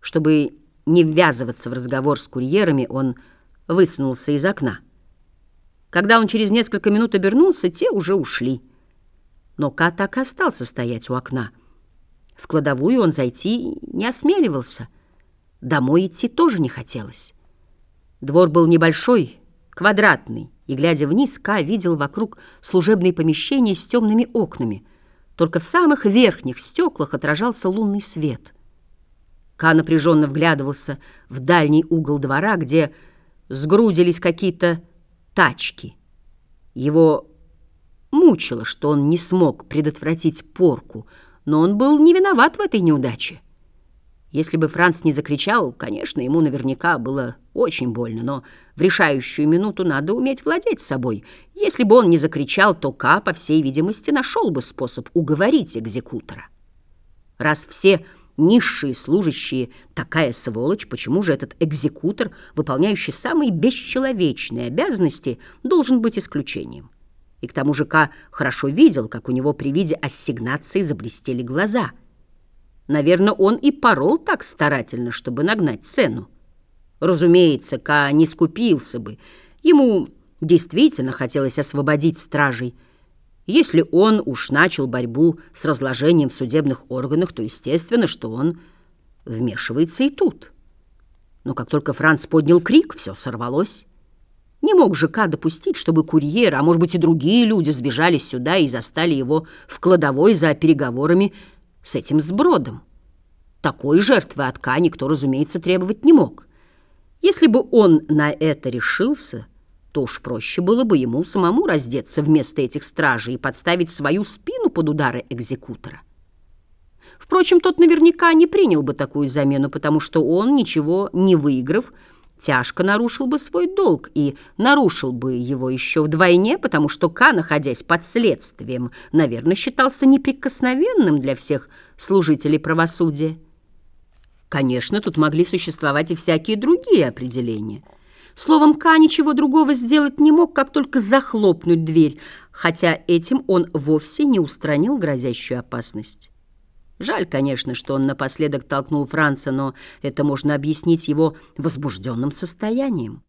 Чтобы не ввязываться в разговор с курьерами, он высунулся из окна. Когда он через несколько минут обернулся, те уже ушли. Но Ка так и остался стоять у окна. В кладовую он зайти не осмеливался. Домой идти тоже не хотелось. Двор был небольшой, квадратный, и, глядя вниз, Ка видел вокруг служебные помещения с темными окнами. Только в самых верхних стеклах отражался лунный свет. Ка напряженно вглядывался в дальний угол двора, где сгрудились какие-то тачки. Его мучило, что он не смог предотвратить порку, но он был не виноват в этой неудаче. Если бы Франц не закричал, конечно, ему наверняка было очень больно, но в решающую минуту надо уметь владеть собой. Если бы он не закричал, то Ка, по всей видимости, нашел бы способ уговорить экзекутора. Раз все низшие служащие такая сволочь, почему же этот экзекутор, выполняющий самые бесчеловечные обязанности, должен быть исключением? И к тому же Ка хорошо видел, как у него при виде ассигнации заблестели глаза – Наверное, он и порол так старательно, чтобы нагнать цену. Разумеется, Ка не скупился бы. Ему действительно хотелось освободить стражей. Если он уж начал борьбу с разложением в судебных органах, то естественно, что он вмешивается и тут. Но как только Франц поднял крик, все сорвалось. Не мог же Ка допустить, чтобы курьер, а может быть и другие люди сбежали сюда и застали его в кладовой за переговорами с этим сбродом. Такой жертвы от Ка никто, разумеется, требовать не мог. Если бы он на это решился, то уж проще было бы ему самому раздеться вместо этих стражей и подставить свою спину под удары экзекутора. Впрочем, тот наверняка не принял бы такую замену, потому что он, ничего не выиграв, тяжко нарушил бы свой долг и нарушил бы его еще вдвойне, потому что Ка, находясь под следствием, наверное, считался неприкосновенным для всех служителей правосудия. Конечно, тут могли существовать и всякие другие определения. Словом, Ка ничего другого сделать не мог, как только захлопнуть дверь, хотя этим он вовсе не устранил грозящую опасность. Жаль, конечно, что он напоследок толкнул Франца, но это можно объяснить его возбужденным состоянием.